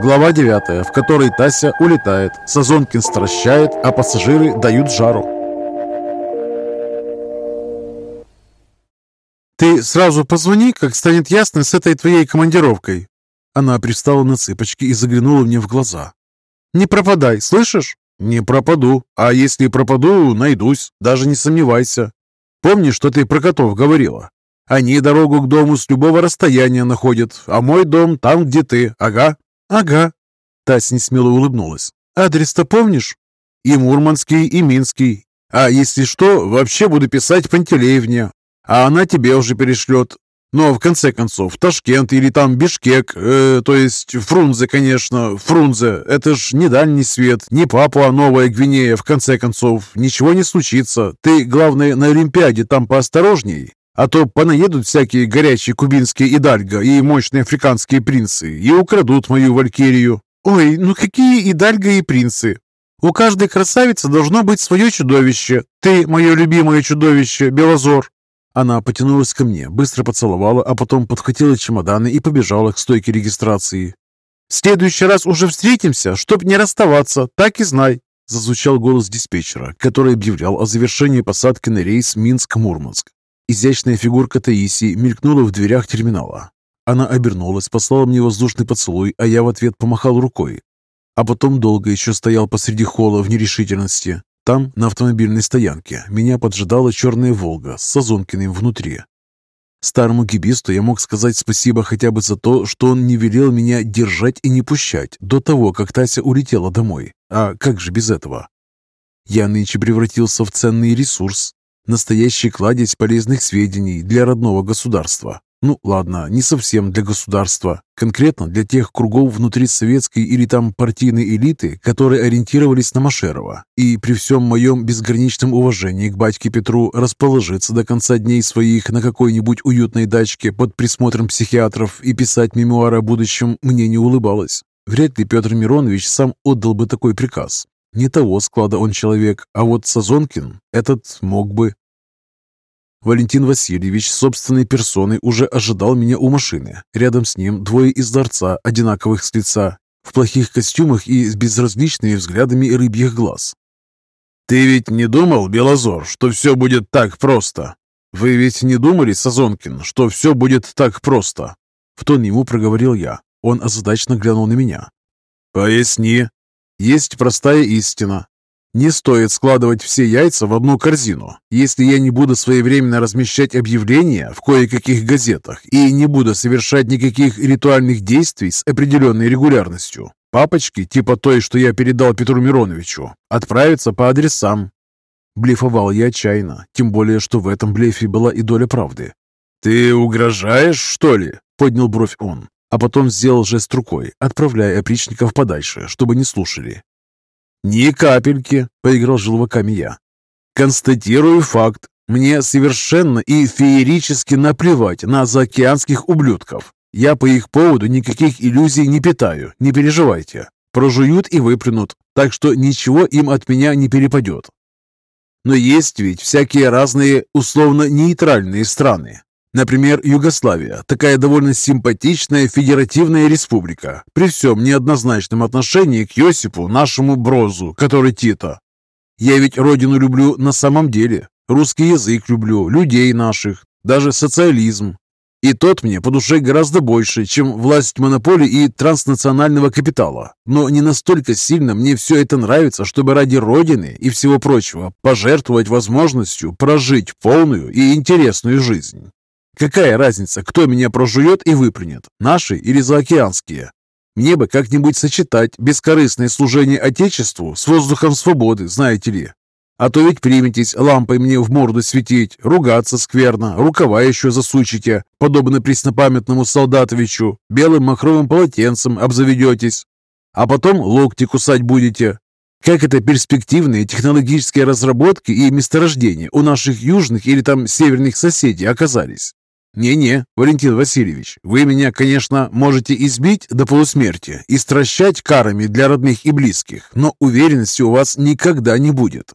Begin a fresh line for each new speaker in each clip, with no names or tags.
Глава 9, в которой Тася улетает, Сазонкин стращает, а пассажиры дают жару. «Ты сразу позвони, как станет ясно с этой твоей командировкой». Она пристала на цыпочки и заглянула мне в глаза. «Не пропадай, слышишь?» «Не пропаду. А если пропаду, найдусь. Даже не сомневайся. Помнишь, что ты про котов говорила? Они дорогу к дому с любого расстояния находят, а мой дом там, где ты. Ага». «Ага». Тась несмело улыбнулась. «Адрес-то помнишь?» «И Мурманский, и Минский. А если что, вообще буду писать Пантелеевне, а она тебе уже перешлет. Но в конце концов, Ташкент или там Бишкек, э, то есть Фрунзе, конечно, Фрунзе, это ж не дальний свет, не Папуа Новая Гвинея, в конце концов, ничего не случится. Ты, главное, на Олимпиаде там поосторожней, а то понаедут всякие горячие кубинские идальго и мощные африканские принцы и украдут мою валькирию. Ой, ну какие идальго и принцы? У каждой красавицы должно быть свое чудовище. Ты, мое любимое чудовище, Белозор. Она потянулась ко мне, быстро поцеловала, а потом подхватила чемоданы и побежала к стойке регистрации. «В следующий раз уже встретимся, чтоб не расставаться, так и знай!» Зазвучал голос диспетчера, который объявлял о завершении посадки на рейс Минск-Мурманск. Изящная фигурка Таисии мелькнула в дверях терминала. Она обернулась, послала мне воздушный поцелуй, а я в ответ помахал рукой. А потом долго еще стоял посреди холла в нерешительности. Там, на автомобильной стоянке, меня поджидала черная «Волга» с Сазонкиным внутри. Старому гибисту я мог сказать спасибо хотя бы за то, что он не велел меня держать и не пущать до того, как Тася улетела домой. А как же без этого? Я нынче превратился в ценный ресурс, настоящий кладезь полезных сведений для родного государства. Ну ладно, не совсем для государства, конкретно для тех кругов внутри советской или там партийной элиты, которые ориентировались на Машерова, и при всем моем безграничном уважении к батьке Петру расположиться до конца дней своих на какой-нибудь уютной дачке под присмотром психиатров и писать мемуары о будущем мне не улыбалось. Вряд ли Петр Миронович сам отдал бы такой приказ. Не того склада он человек, а вот Сазонкин этот мог бы. Валентин Васильевич собственной персоной уже ожидал меня у машины. Рядом с ним двое из дворца, одинаковых с лица, в плохих костюмах и с безразличными взглядами рыбьих глаз. «Ты ведь не думал, Белозор, что все будет так просто? Вы ведь не думали, Сазонкин, что все будет так просто?» В тон ему проговорил я. Он озадачно глянул на меня. «Поясни. Есть простая истина. Не стоит складывать все яйца в одну корзину. Если я не буду своевременно размещать объявления в кое-каких газетах и не буду совершать никаких ритуальных действий с определенной регулярностью, папочки, типа той, что я передал Петру Мироновичу, отправятся по адресам. Блефовал я отчаянно, тем более, что в этом блефе была и доля правды. «Ты угрожаешь, что ли?» — поднял бровь он, а потом сделал жест рукой, отправляя опричников подальше, чтобы не слушали. «Ни капельки», — поиграл желваками я. «Констатирую факт. Мне совершенно и феерически наплевать на заокеанских ублюдков. Я по их поводу никаких иллюзий не питаю, не переживайте. Прожуют и выплюнут, так что ничего им от меня не перепадет. Но есть ведь всякие разные условно-нейтральные страны, Например, Югославия, такая довольно симпатичная федеративная республика, при всем неоднозначном отношении к Йосипу, нашему Брозу, который Тита. Я ведь родину люблю на самом деле, русский язык люблю, людей наших, даже социализм. И тот мне по душе гораздо больше, чем власть монополии и транснационального капитала. Но не настолько сильно мне все это нравится, чтобы ради Родины и всего прочего пожертвовать возможностью прожить полную и интересную жизнь. Какая разница, кто меня прожует и выплюнет, наши или заокеанские? Мне бы как-нибудь сочетать бескорыстное служение Отечеству с воздухом свободы, знаете ли. А то ведь приметесь лампой мне в морду светить, ругаться скверно, рукава еще засучите, подобно преснопамятному солдатовичу, белым махровым полотенцем обзаведетесь, а потом локти кусать будете. Как это перспективные технологические разработки и месторождения у наших южных или там северных соседей оказались? «Не-не, Валентин Васильевич, вы меня, конечно, можете избить до полусмерти и стращать карами для родных и близких, но уверенности у вас никогда не будет.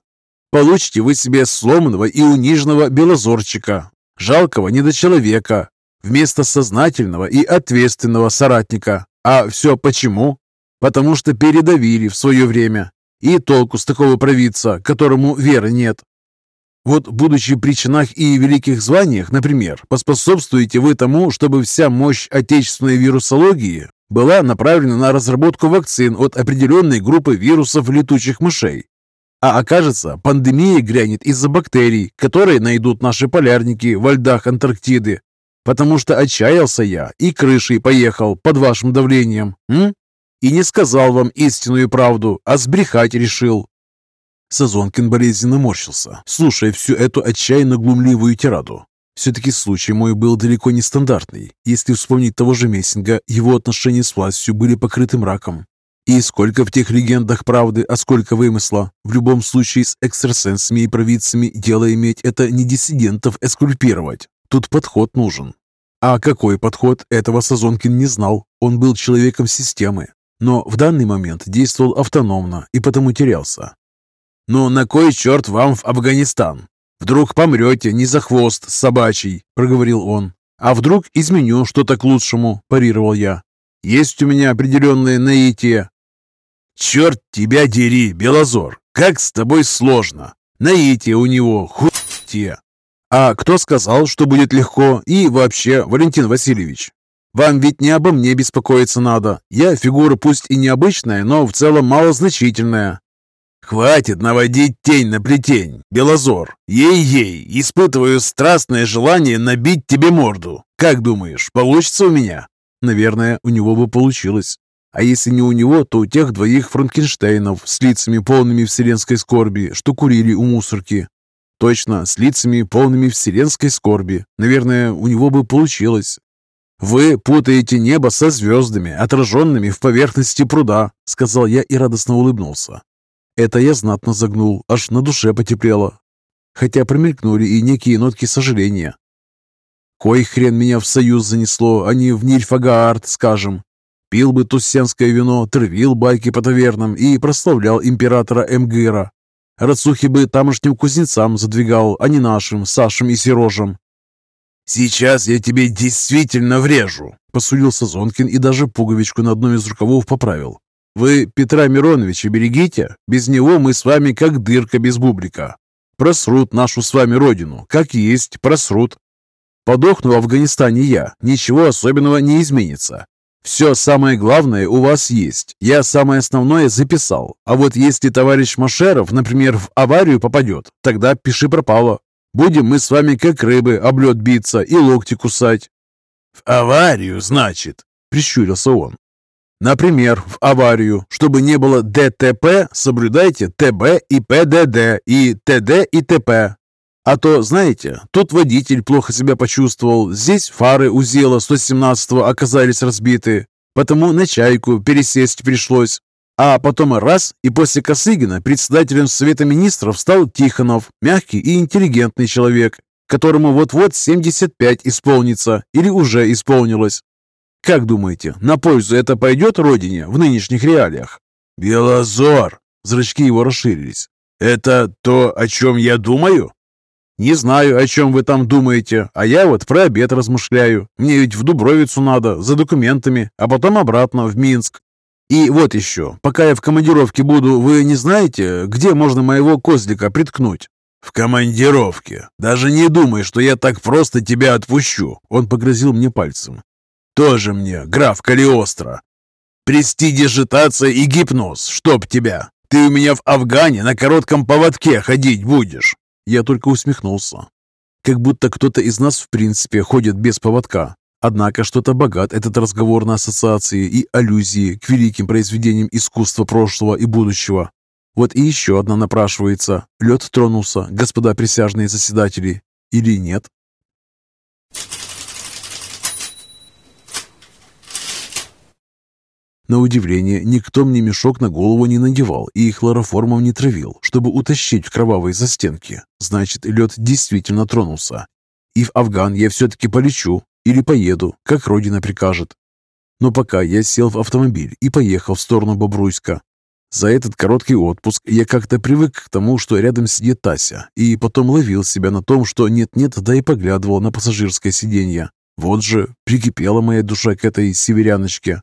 Получите вы себе сломанного и униженного белозорчика, жалкого недочеловека, вместо сознательного и ответственного соратника. А все почему? потому что передавили в свое время. И толку с такого провидца, которому веры нет. Вот, будучи при чинах и великих званиях, например, поспособствуете вы тому, чтобы вся мощь отечественной вирусологии была направлена на разработку вакцин от определенной группы вирусов летучих мышей. А окажется, пандемия грянет из-за бактерий, которые найдут наши полярники во льдах Антарктиды. Потому что отчаялся я и крышей поехал под вашим давлением. М? И не сказал вам истинную правду, а сбрехать решил. Сазонкин болезненно морщился, слушая всю эту отчаянно глумливую тираду. Все-таки случай мой был далеко не стандартный. Если вспомнить того же Мессинга, его отношения с властью были покрыты мраком. И сколько в тех легендах правды, а сколько вымысла. В любом случае с экстрасенсами и провидцами дело иметь это не диссидентов эскульпировать. Тут подход нужен. А какой подход, этого Сазонкин не знал. Он был человеком системы. Но в данный момент действовал автономно и потому терялся. «Ну на кой черт вам в Афганистан? Вдруг помрете не за хвост собачий», — проговорил он. «А вдруг изменю что-то к лучшему», — парировал я. «Есть у меня определенное наитие». «Черт тебя дери, Белозор, как с тобой сложно! Наитие у него, хуйте!» «А кто сказал, что будет легко? И вообще, Валентин Васильевич, вам ведь не обо мне беспокоиться надо. Я фигура пусть и необычная, но в целом малозначительная. «Хватит наводить тень на плетень, Белозор! Ей-ей, испытываю страстное желание набить тебе морду. Как думаешь, получится у меня?» Наверное, у него бы получилось. А если не у него, то у тех двоих Франкенштейнов с лицами полными вселенской скорби, что курили у мусорки. Точно, с лицами полными вселенской скорби. Наверное, у него бы получилось. «Вы путаете небо со звездами, отраженными в поверхности пруда», — сказал я и радостно улыбнулся. Это я знатно загнул, аж на душе потеплело. Хотя промелькнули и некие нотки сожаления. Кой хрен меня в союз занесло, а не в Нильфагаард, скажем. Пил бы туссенское вино, травил байки по тавернам и прославлял императора Эмгыра. Рацухи бы тамошним кузнецам задвигал, а не нашим, Сашем и Серожем. «Сейчас я тебе действительно врежу!» – посулил Сазонкин и даже пуговичку на одном из рукавов поправил. Вы Петра Мироновича берегите, без него мы с вами как дырка без бублика. Просрут нашу с вами родину, как есть, просрут. Подохну в Афганистане я, ничего особенного не изменится. Все самое главное у вас есть. Я самое основное записал. А вот если товарищ Машеров, например, в аварию попадет, тогда пиши пропало. Будем мы с вами как рыбы об лед биться и локти кусать. В аварию, значит, прищурился он. Например, в аварию, чтобы не было ДТП, соблюдайте ТБ и ПДД, и ТД и ТП. А то, знаете, тут водитель плохо себя почувствовал, здесь фары у Зела 117 оказались разбиты, потому на чайку пересесть пришлось. А потом раз, и после Косыгина председателем Совета Министров стал Тихонов, мягкий и интеллигентный человек, которому вот-вот 75 исполнится или уже исполнилось. Как думаете, на пользу это пойдет родине в нынешних реалиях? Белозор! Зрачки его расширились. Это то, о чем я думаю? Не знаю, о чем вы там думаете, а я вот про обед размышляю. Мне ведь в Дубровицу надо, за документами, а потом обратно в Минск. И вот еще, пока я в командировке буду, вы не знаете, где можно моего козлика приткнуть? В командировке. Даже не думай, что я так просто тебя отпущу. Он погрозил мне пальцем. Тоже мне, граф Калиостро. Престидижитация и гипноз, чтоб тебя. Ты у меня в Афгане на коротком поводке ходить будешь. Я только усмехнулся. Как будто кто-то из нас в принципе ходит без поводка. Однако что-то богат этот разговор на ассоциации и аллюзии к великим произведениям искусства прошлого и будущего. Вот и еще одна напрашивается. Лед тронулся, господа присяжные заседатели. Или нет? На удивление, никто мне мешок на голову не надевал и хлороформом не травил, чтобы утащить в кровавые застенки. Значит, лед действительно тронулся. И в Афган я все-таки полечу или поеду, как Родина прикажет. Но пока я сел в автомобиль и поехал в сторону Бобруйска. За этот короткий отпуск я как-то привык к тому, что рядом сидит Тася, и потом ловил себя на том, что нет-нет, да и поглядывал на пассажирское сиденье. Вот же, прикипела моя душа к этой северяночке.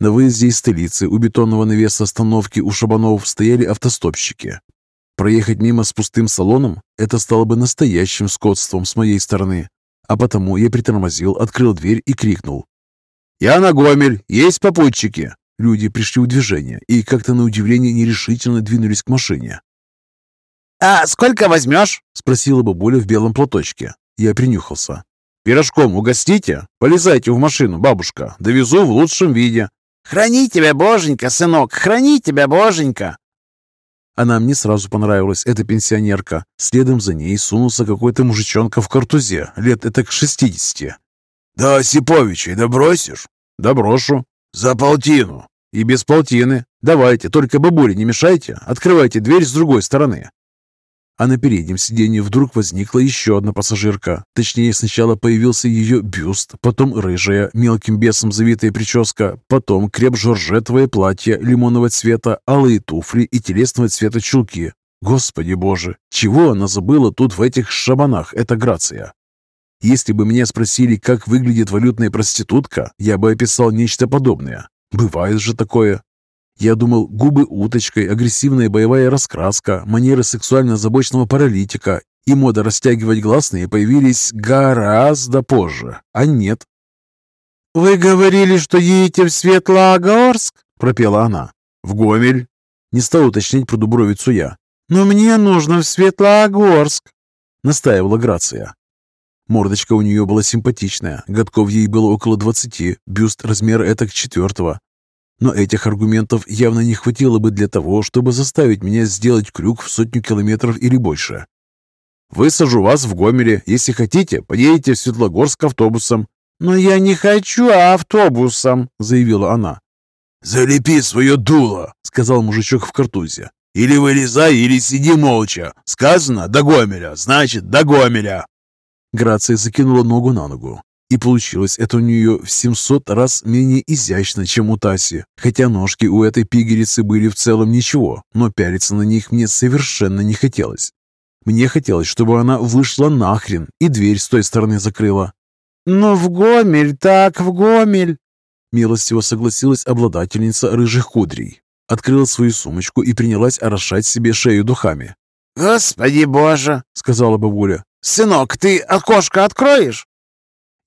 На выезде из столицы у бетонного навеса остановки у шабанов стояли автостопщики. Проехать мимо с пустым салоном – это стало бы настоящим скотством с моей стороны. А потому я притормозил, открыл дверь и крикнул. «Я на Гомель! Есть попутчики!» Люди пришли в движение и как-то на удивление нерешительно двинулись к машине.
«А сколько возьмешь?»
– спросила бабуля в белом платочке. Я принюхался. «Пирожком угостите? Полезайте в машину, бабушка. Довезу в лучшем виде».
«Храни тебя, боженька, сынок, храни тебя, боженька!»
Она мне сразу понравилась, эта пенсионерка. Следом за ней сунулся какой-то мужичонка в картузе, лет это к шестидесяти.
«Да Осиповича да бросишь?»
«Да брошу».
«За полтину».
«И без полтины. Давайте, только бабуле не мешайте. Открывайте дверь с другой стороны». А на переднем сиденье вдруг возникла еще одна пассажирка. Точнее, сначала появился ее бюст, потом рыжая, мелким бесом завитая прическа, потом креп-жоржетовое платье лимонного цвета, алые туфли и телесного цвета чулки. Господи боже, чего она забыла тут в этих шабанах, эта Грация? Если бы меня спросили, как выглядит валютная проститутка, я бы описал нечто подобное. Бывает же такое. Я думал, губы уточкой, агрессивная боевая раскраска, манеры сексуально-озабоченного паралитика и мода растягивать гласные появились гораздо позже, а нет.
«Вы говорили, что едете в Светлогорск?» – пропела она.
«В Гомель?» – не стал уточнять про Дубровицу я.
«Но мне нужно в Светлогорск», –
настаивала Грация. Мордочка у нее была симпатичная, годков ей было около двадцати, бюст размера этак четвертого, но этих аргументов явно не хватило бы для того, чтобы заставить меня сделать крюк в сотню километров или больше. «Высажу вас в Гомеле. Если хотите, поедете в Светлогорск автобусом».
«Но я не хочу автобусом», — заявила она.
«Залепи свое дуло», — сказал мужичок в картузе. «Или вылезай, или сиди молча. Сказано «до Гомеля», значит «до Гомеля».
Грация закинула ногу на ногу. И получилось это у нее в 700 раз менее изящно, чем у Таси. Хотя ножки у этой пигерицы были в целом ничего, но пялиться на них мне совершенно не хотелось. Мне хотелось, чтобы она вышла нахрен и дверь с той стороны закрыла.
«Ну, в Гомель, так в Гомель!»
Милостиво согласилась обладательница рыжих кудрей. Открыла свою сумочку и принялась орошать себе шею духами.
«Господи боже!» — сказала бабуля. «Сынок, ты окошко откроешь?»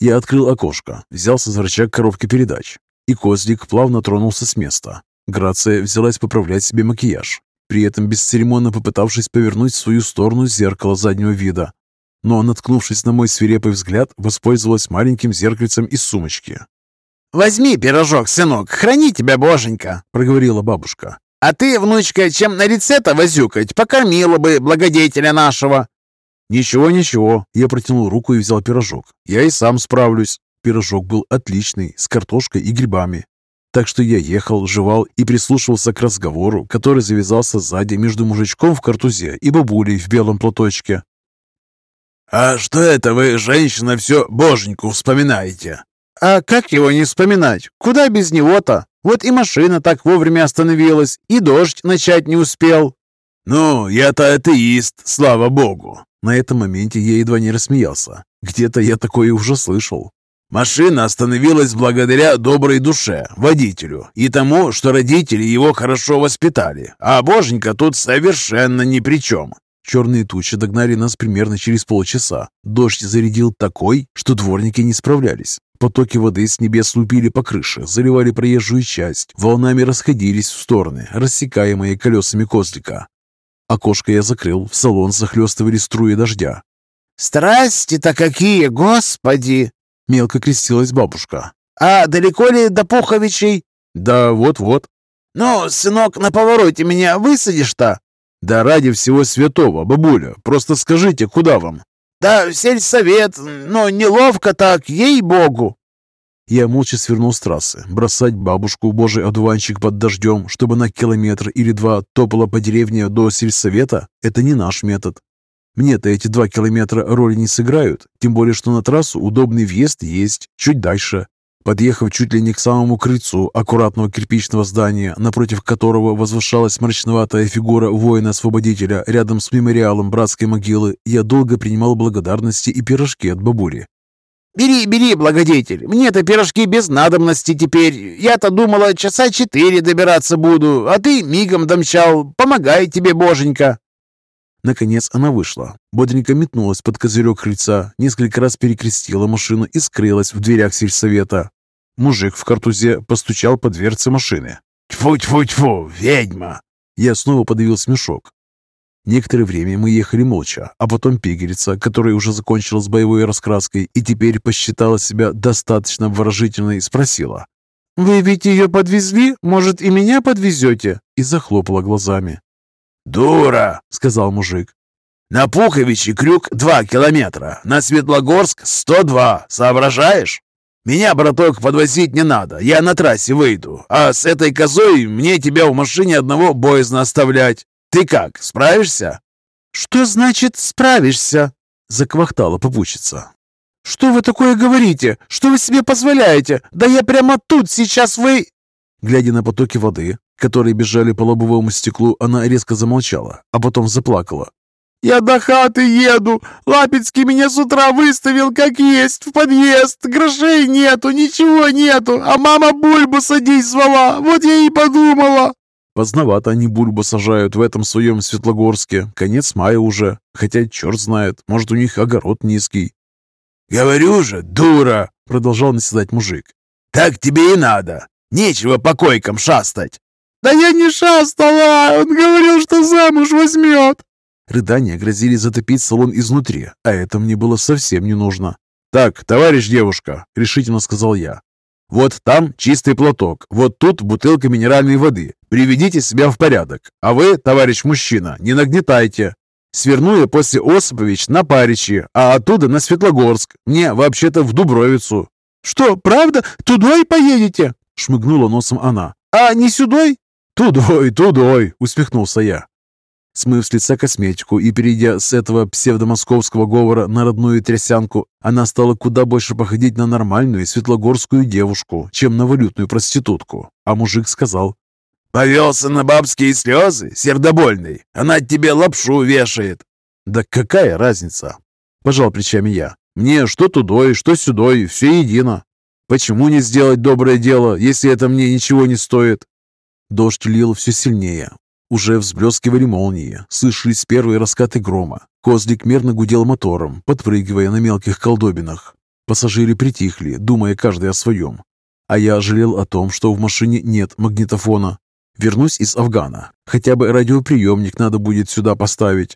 Я открыл окошко, взялся за рычаг коробки передач, и козлик плавно тронулся с места. Грация взялась поправлять себе макияж, при этом бесцеремонно попытавшись повернуть в свою сторону зеркало заднего вида. Но, наткнувшись на мой свирепый взгляд, воспользовалась маленьким зеркальцем из сумочки.
«Возьми пирожок, сынок, храни тебя, боженька!» — проговорила бабушка. «А ты, внучка, чем на лице-то возюкать, покормила бы благодетеля нашего!»
«Ничего, ничего». Я протянул руку и взял пирожок. «Я и сам справлюсь». Пирожок был отличный, с картошкой и грибами. Так что я ехал, жевал и прислушивался к разговору, который завязался сзади между мужичком в картузе и бабулей в белом платочке.
«А что это вы, женщина, все боженьку вспоминаете?»
«А как его не вспоминать? Куда без него-то? Вот и машина так вовремя остановилась, и дождь начать не успел».
«Ну, я-то атеист, слава богу.
На этом моменте я едва не рассмеялся. Где-то я такое уже слышал.
Машина остановилась благодаря доброй душе, водителю, и тому, что родители его хорошо воспитали, а боженька тут совершенно ни при чем.
Черные тучи догнали нас примерно через полчаса. Дождь зарядил такой, что дворники не справлялись. Потоки воды с небес лупили по крыше, заливали проезжую часть, волнами расходились в стороны, рассекаемые колесами козлика. Окошко я закрыл, в салон захлестывали струи дождя.
«Страсти-то какие, господи!» — мелко крестилась бабушка. «А далеко ли до Пуховичей?»
«Да вот-вот».
«Ну, сынок, на повороте меня высадишь-то?»
«Да ради всего святого, бабуля, просто скажите, куда вам?»
«Да в сельсовет, но неловко так, ей-богу!»
Я молча свернул с трассы. Бросать бабушку, божий одуванчик под дождем, чтобы на километр или два топала по деревне до сельсовета – это не наш метод. Мне-то эти два километра роли не сыграют, тем более, что на трассу удобный въезд есть, чуть дальше. Подъехав чуть ли не к самому крыльцу аккуратного кирпичного здания, напротив которого возвышалась мрачноватая фигура воина-освободителя рядом с мемориалом братской могилы, я долго принимал благодарности и пирожки от бабули.
Бери, бери, благодетель. Мне-то пирожки без надобности теперь. Я-то думала, часа четыре добираться буду, а ты мигом домчал. Помогай тебе, боженька.
Наконец она вышла. Бодренько метнулась под козырек крыльца, несколько раз перекрестила машину и скрылась в дверях сельсовета. Мужик в картузе постучал по дверце машины.
«Тьфу-тьфу-тьфу, ведьма!»
Я снова подавил смешок. Некоторое время мы ехали молча, а потом пигерица, которая уже закончила с боевой раскраской и теперь посчитала себя достаточно выражительной, спросила. «Вы ведь ее подвезли? Может, и меня подвезете?» И захлопала глазами.
«Дура!»
— сказал мужик.
«На Пуховичи крюк два километра, на Светлогорск сто два. Соображаешь? Меня, браток, подвозить не надо, я на трассе выйду, а с этой козой мне тебя в машине одного боязно оставлять. Ты как, справишься?»
«Что значит «справишься»?» — заквахтала попутчица. «Что вы такое говорите? Что вы себе позволяете? Да я прямо тут сейчас вы...» Глядя на потоки воды, которые бежали по лобовому стеклу, она резко замолчала, а потом заплакала. «Я до хаты еду! Лапецкий меня с утра выставил как есть, в подъезд! Грошей нету, ничего нету, а мама бульбу садись звала, вот я и подумала!» Поздновато они бульбу сажают в этом своем Светлогорске. Конец мая уже. Хотя черт знает, может у них огород низкий.
«Говорю же, дура!»
— продолжал наседать мужик.
«Так тебе и надо. Нечего по койкам шастать».
«Да я не шастала! Он говорил, что замуж возьмет!» Рыдания грозили затопить салон изнутри, а это мне было совсем не нужно. «Так, товарищ девушка», — решительно сказал я, вот там чистый платок, вот тут бутылка минеральной воды. Приведите себя в порядок. А вы, товарищ мужчина, не нагнетайте. Сверну я после Осипович на Паричи, а оттуда на Светлогорск. Мне вообще-то в Дубровицу. Что, правда? Туда и поедете? Шмыгнула носом она. А не сюдой? Тудой, тудой, усмехнулся я. Смыв с лица косметику и перейдя с этого псевдомосковского говора на родную трясянку, она стала куда больше походить на нормальную светлогорскую девушку, чем на валютную проститутку. А мужик сказал,
«Повелся на бабские слезы, сердобольный. Она тебе лапшу вешает».
«Да какая разница?» – пожал плечами я. «Мне что тудой, что сюдой, все едино. Почему не сделать доброе дело, если это мне ничего не стоит?» Дождь лил все сильнее. Уже взблескивали молнии, слышались первые раскаты грома. Козлик мерно гудел мотором, подпрыгивая на мелких колдобинах. Пассажиры притихли, думая каждый о своем. А я жалел о том, что в машине нет магнитофона. Вернусь из Афгана. Хотя бы радиоприемник надо будет сюда поставить.